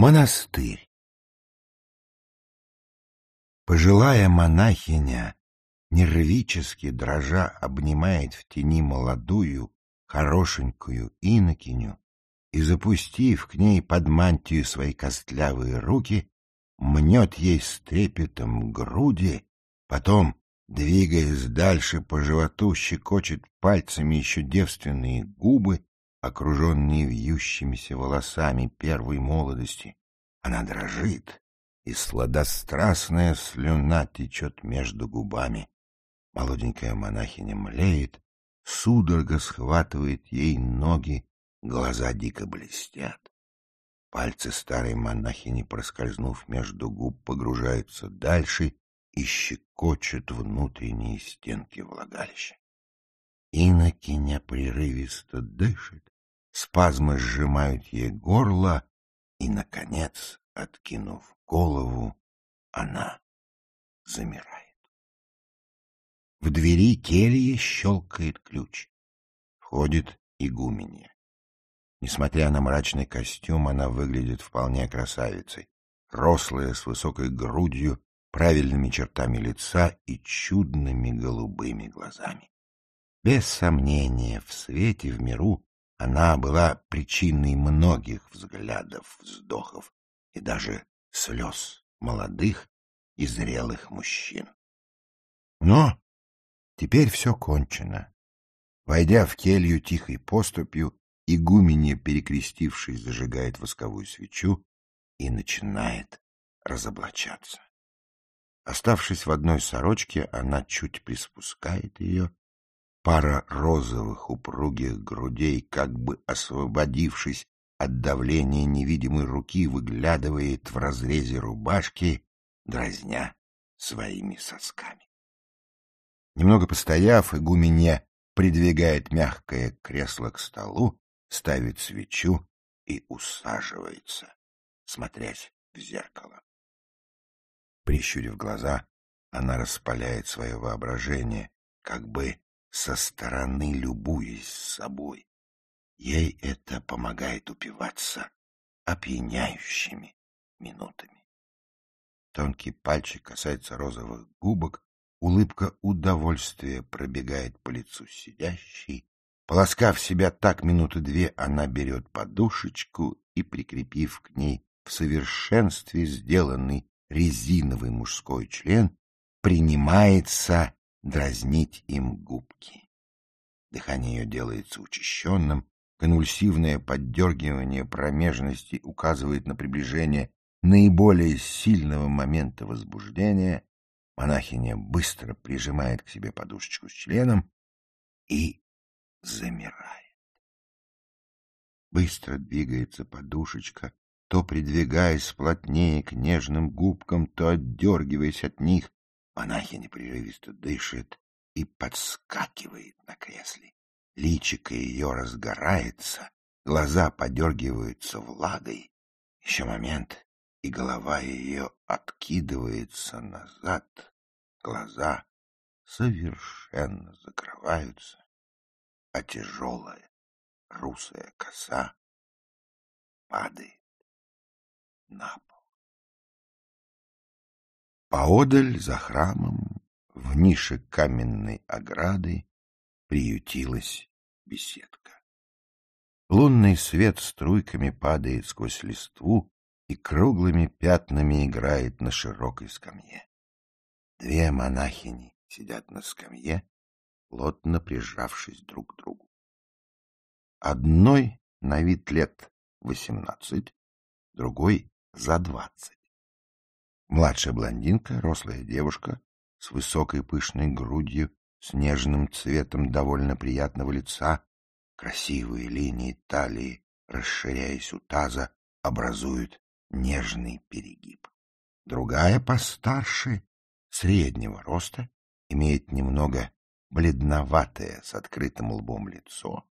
Монастырь. Пожилая монахиня, нервически дрожа, обнимает в тени молодую, хорошенькую инокиню и, запустив к ней под мантию свои костлявые руки, мнет ей с трепетом груди, потом, двигаясь дальше по животу, щекочет пальцами еще девственные губы, окруженные вьющимися волосами первой молодости. Она дрожит, и сладострастная слюна течет между губами. Молоденькая монахиня млеет, судорога схватывает ей ноги, глаза дико блестят. Пальцы старой монахини, проскользнув между губ, погружаются дальше и щекочут внутренние стенки влагалища. Инокиня прерывисто дышит, спазмы сжимают ей горло, и, наконец, откинув голову, она замирает. В двери кельи щелкает ключ. Входит игуменья. Несмотря на мрачный костюм, она выглядит вполне красавицей. Рослая, с высокой грудью, правильными чертами лица и чудными голубыми глазами. Без сомнения, в свете, в миру она была причиной многих взглядов, вздохов и даже слез молодых и зрелых мужчин. Но теперь все кончено. Войдя в келью тихой поступью, игуменья, перекрестившись, зажигает восковую свечу и начинает разоблачаться. Оставшись в одной сорочке, она чуть приспускает ее. Пара розовых упругих грудей, как бы освободившись от давления невидимой руки, выглядывает в разрезе рубашки, дразня своими сосками. Немного постояв, игуменья придвигает мягкое кресло к столу, ставит свечу и усаживается, смотрясь в зеркало. Прищурив глаза, она распаляет свое воображение, как бы со стороны любуясь собой. Ей это помогает упиваться опьяняющими минутами. Тонкий пальчик касается розовых губок, улыбка удовольствия пробегает по лицу сидящей. Полоскав себя так минуты две, она берет подушечку и, прикрепив к ней в совершенстве сделанный резиновый мужской член принимается дразнить им губки. Дыхание ее делается учащенным, конвульсивное поддергивание промежности указывает на приближение наиболее сильного момента возбуждения, монахиня быстро прижимает к себе подушечку с членом и замирает. Быстро двигается подушечка, то придвигаясь плотнее к нежным губкам, то отдергиваясь от них. Монахиня прерывисто дышит и подскакивает на кресле. Личико ее разгорается, глаза подергиваются влагой. Еще момент, и голова ее откидывается назад, глаза совершенно закрываются, а тяжелая русая коса падает на пол. Поодаль за храмом, в нише каменной ограды, приютилась беседка. Лунный свет струйками падает сквозь листву и круглыми пятнами играет на широкой скамье. Две монахини сидят на скамье, плотно прижавшись друг к другу. Одной на вид лет восемнадцать, другой за двадцать. Младшая блондинка, рослая девушка, с высокой пышной грудью, с нежным цветом довольно приятного лица, красивые линии талии, расширяясь у таза, образуют нежный перегиб. Другая постарше, среднего роста, имеет немного бледноватое с открытым лбом лицо.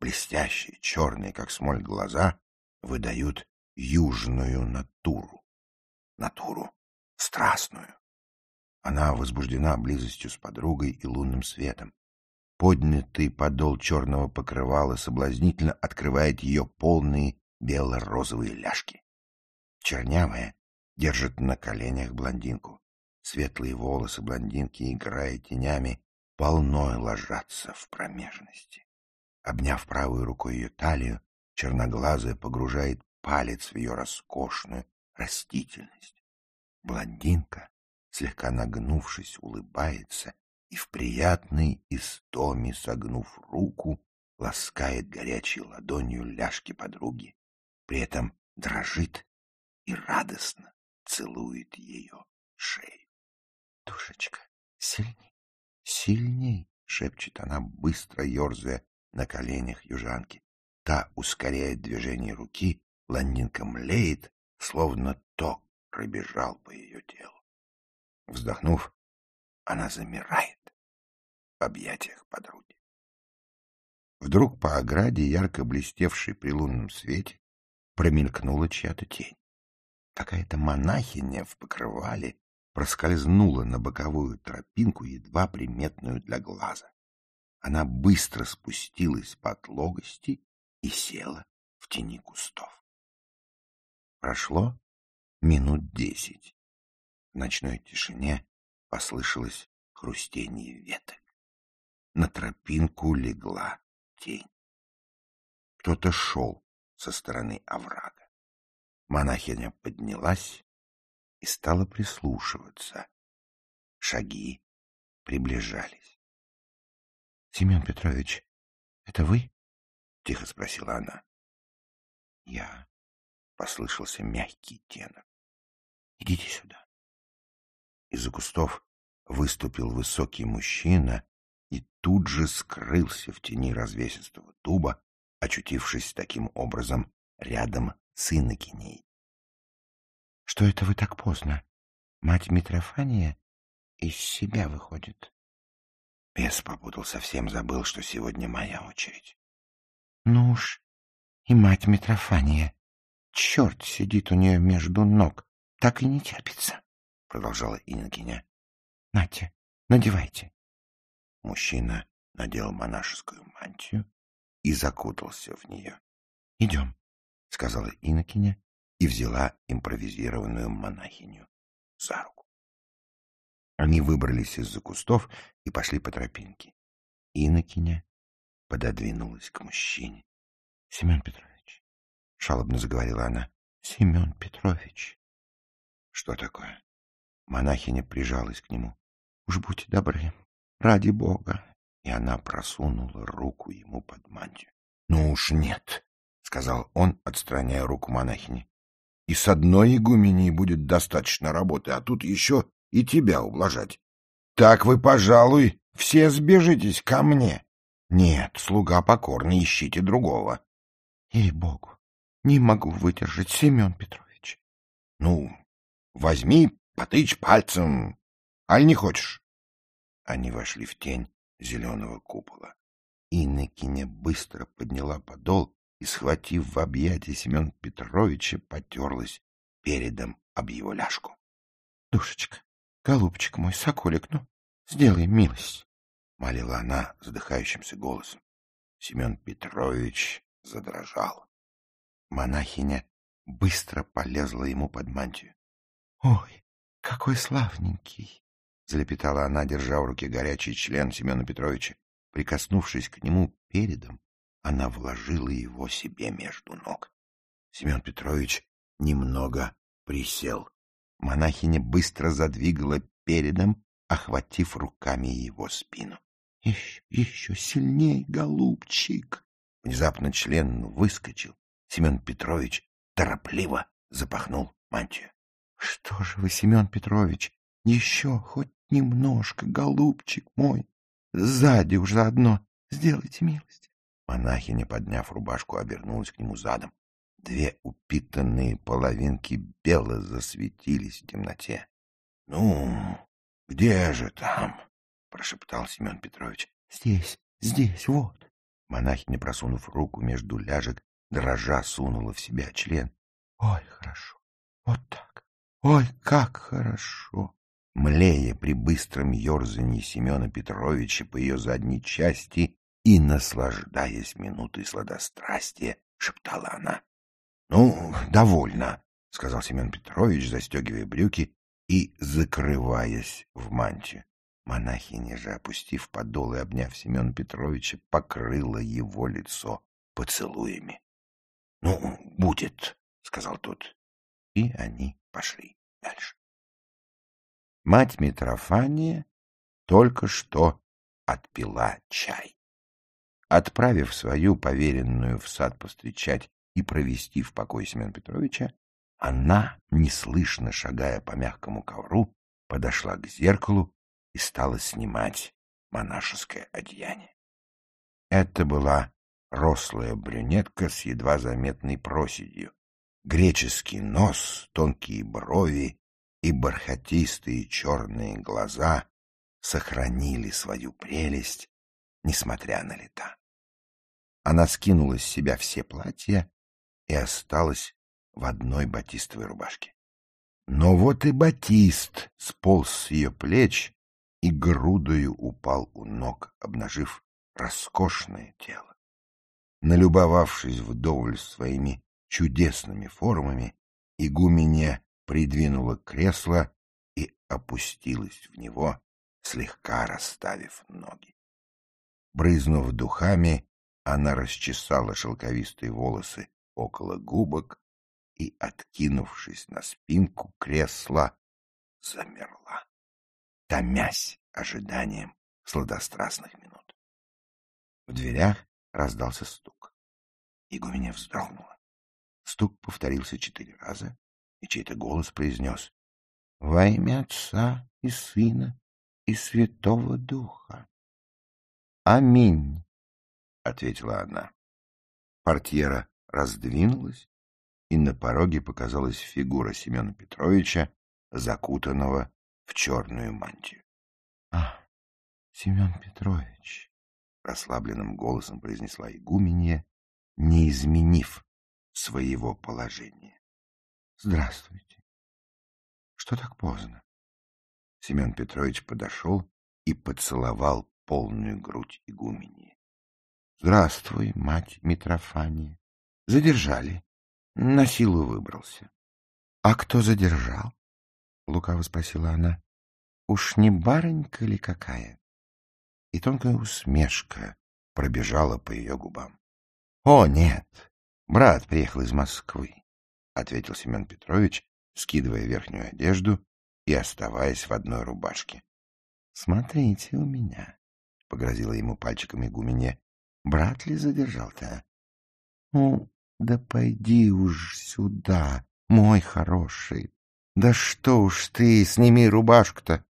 Блестящие, черные, как смоль, глаза выдают южную натуру. Натуру страстную. Она возбуждена близостью с подругой и лунным светом. Поднятый подол черного покрывала соблазнительно открывает ее полные бело-розовые ляжки. чернявая, держит на коленях блондинку. Светлые волосы блондинки, играя тенями, полной ложатся в промежности. Обняв правой рукой ее талию, черноглазая погружает палец в ее роскошную растительность. Блондинка, слегка нагнувшись, улыбается и в приятной истоме, согнув руку, ласкает горячей ладонью ляжки подруги, при этом дрожит и радостно целует ее шею. — Душечка, сильней, сильней! — шепчет она, быстро ерзая на коленях южанки. Та ускоряет движение руки, блондинка млеет, словно ток пробежал по ее телу. Вздохнув, она замирает в объятиях подруги. Вдруг по ограде, ярко блестевшей при лунном свете, промелькнула чья-то тень. Какая-то монахиня в покрывале проскользнула на боковую тропинку, едва приметную для глаза. Она быстро спустилась под логости и села в тени кустов. Прошло минут десять. В ночной тишине послышалось хрустение веток. На тропинку легла тень. Кто-то шел со стороны оврага. Монахиня поднялась и стала прислушиваться. Шаги приближались. — Семен Петрович, это вы? — тихо спросила она. — Я. — послышался мягкий тенор. — Идите сюда. Из-за кустов выступил высокий мужчина и тут же скрылся в тени развесистого дуба, очутившись таким образом рядом с Иннокеней. — Что это вы так поздно? Мать Митрофания из себя выходит. Бес попутал, совсем забыл, что сегодня моя очередь. — Ну уж, и мать Митрофания. Черт сидит у нее между ног, так и не терпится, — продолжала Иннокеня. — Нате, надевайте. Мужчина надел монашескую мантию и закутался в нее. — Идем, — сказала Иннокеня и взяла импровизированную монахиню за руку. Они выбрались из-за кустов и пошли по тропинке. Иннокеня пододвинулась к мужчине. — Семен Петрович, — шалобно заговорила она, — Семен Петрович. — Что такое? Монахиня прижалась к нему. — Уж будьте добры, ради бога. И она просунула руку ему под мантию. — Ну уж нет, — сказал он, отстраняя руку монахини. — И с одной игуменей будет достаточно работы, а тут еще и тебя ублажать. Так вы, пожалуй, все сбежитесь ко мне. Нет, слуга покорный, ищите другого. Ей-богу, не могу выдержать, Семен Петрович. Ну, возьми, потычь пальцем, аль не хочешь? Они вошли в тень зеленого купола. Иннокеня быстро подняла подол и, схватив в объятия Семен Петровича, потерлась передом об его ляжку. — Душечка, голубчик мой, соколик, ну, сделай милость, — молила она задыхающимся голосом. Семен Петрович задрожал. Монахиня быстро полезла ему под мантию. — Ой, какой славненький! — залепетала она, держа в руке горячий член Семена Петровича. Прикоснувшись к нему передом, она вложила его себе между ног. Семен Петрович немного присел. Монахиня быстро задвигала передом, охватив руками его спину. — Еще, еще сильней, голубчик! Внезапно член выскочил. Семен Петрович торопливо запахнул мантию. — Что же вы, Семен Петрович, еще хоть немножко, голубчик мой. Сзади уж заодно. Сделайте милость. Монахиня, подняв рубашку, обернулась к нему задом. Две упитанные половинки бело засветились в темноте. — Ну, где же там? — прошептал Семен Петрович. — Здесь, здесь, вот. Монахиня, просунув руку между ляжек, дрожа сунула в себя член. — Ой, хорошо. Вот так. Ой, как хорошо млея при быстром ерзании Семена Петровича по ее задней части и, наслаждаясь минутой сладострастия, шептала она. — Ну, довольно, — сказал Семен Петрович, застегивая брюки и закрываясь в мантию. Монахиня же, опустив подол и обняв Семена Петровича, покрыла его лицо поцелуями. — Ну, будет, — сказал тот. И они пошли дальше. Мать Митрофания только что отпила чай. Отправив свою поверенную в сад повстречать и провести в покой Семена Петровича, она, неслышно шагая по мягкому ковру, подошла к зеркалу и стала снимать монашеское одеяние. Это была рослая брюнетка с едва заметной проседью. Греческий нос, тонкие брови и бархатистые черные глаза сохранили свою прелесть, несмотря на лета. Она скинула с себя все платья и осталась в одной батистовой рубашке. Но вот и батист сполз с ее плеч и грудою упал у ног, обнажив роскошное тело. Налюбовавшись вдоволь своими чудесными формами, игуменья придвинула кресло и опустилась в него, слегка расставив ноги. Брызнув духами, она расчесала шелковистые волосы около губок и, откинувшись на спинку кресла, замерла, томясь ожиданием сладострастных минут. В дверях раздался стук. Игуменя вздрогнула. Стук повторился четыре раза, и чей-то голос произнес «Во имя Отца и Сына и Святого Духа». «Аминь», — ответила она. Портьера раздвинулась, и на пороге показалась фигура Семена Петровича, закутанного в черную мантию. — А, Семен Петрович! — расслабленным голосом произнесла игуменья, не изменив своего положения. — Здравствуйте. — Что так поздно? Семен Петрович подошел и поцеловал полную грудь игуменьи. — Здравствуй, мать Митрофания. Задержали. На силу выбрался. — А кто задержал? — лукаво спросила она. — Уж не барынька ли какая? И тонкая усмешка пробежала по ее губам. — О, нет, брат приехал из Москвы, — ответил Семен Петрович, скидывая верхнюю одежду и оставаясь в одной рубашке. — Смотрите у меня, — погрозила ему пальчиком игумене. — Брат ли задержал-то? — Ну, да пойди уж сюда, мой хороший. Да что уж ты, сними рубашку-то.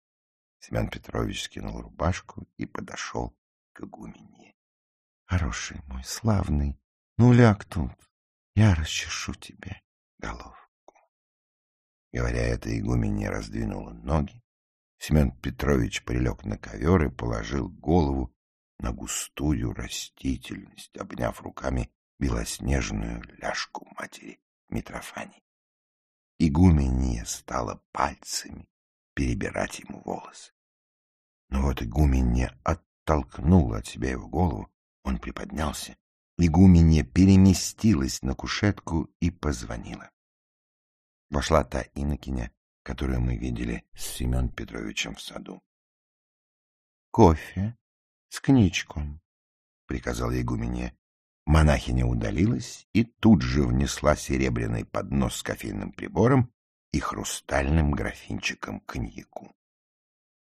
Семен Петрович скинул рубашку и подошел к игумене. Хороший мой, славный, ну ляг тут, я расчешу тебе головку. Говоря это, игуменья раздвинула ноги. Семен Петрович прилег на ковер и положил голову на густую растительность, обняв руками белоснежную ляжку матери Митрофани. Игуменья стала пальцами перебирать ему волосы. Но вот игуменья оттолкнула от себя его голову, он приподнялся. Игуменья переместилась на кушетку и позвонила. Вошла та инокиня, которую мы видели с Семен Петровичем в саду. — Кофе с коньячком, — приказала игуменья Монахиня удалилась и тут же внесла серебряный поднос с кофейным прибором и хрустальным графинчиком коньяку.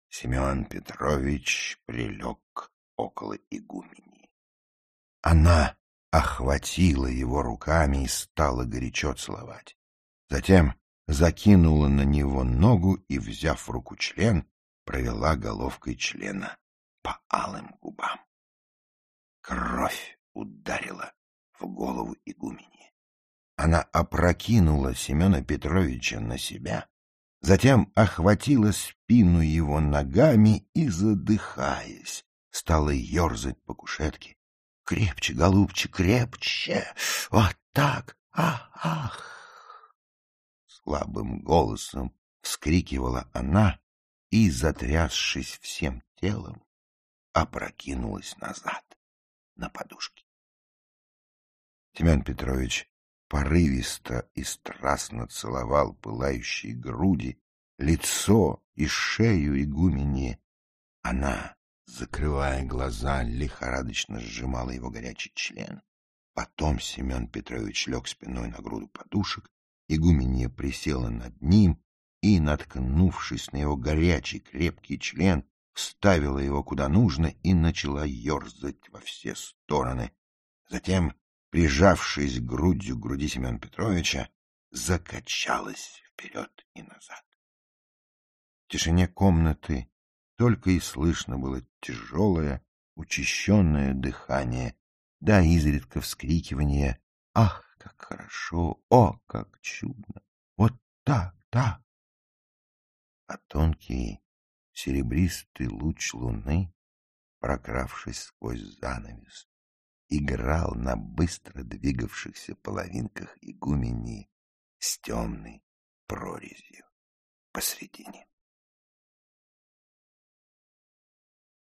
Семен Петрович прилег около игумени. Она охватила его руками и стала горячо целовать. Затем закинула на него ногу и, взяв в руку член, провела головкой члена по алым губам. Кровь ударила в голову игумени. Она опрокинула Семена Петровича на себя, затем охватила спину его ногами и, задыхаясь, стала ерзать по кушетке. «Крепче, голубчик, крепче! Вот так! Ах, ах!» Слабым голосом вскрикивала она и, затрясшись всем телом, опрокинулась назад на подушке. Семен Петрович порывисто и страстно целовал пылающие груди, лицо и шею игуменьи. Она, закрывая глаза, лихорадочно сжимала его горячий член. Потом Семен Петрович лег спиной на груду подушек, игуменья присела над ним и, наткнувшись на его горячий крепкий член, вставила его куда нужно и начала ерзать во все стороны. Затем, прижавшись грудью к груди Семена Петровича, закачалась вперед и назад. В тишине комнаты только и слышно было тяжелое, учащенное дыхание, да изредка вскрикивание «Ах, как хорошо! О, как чудно! Вот так, так!» А тонкий серебристый луч луны, прокравшись сквозь занавес, играл на быстро двигавшихся половинках игумении с темной прорезью посредине.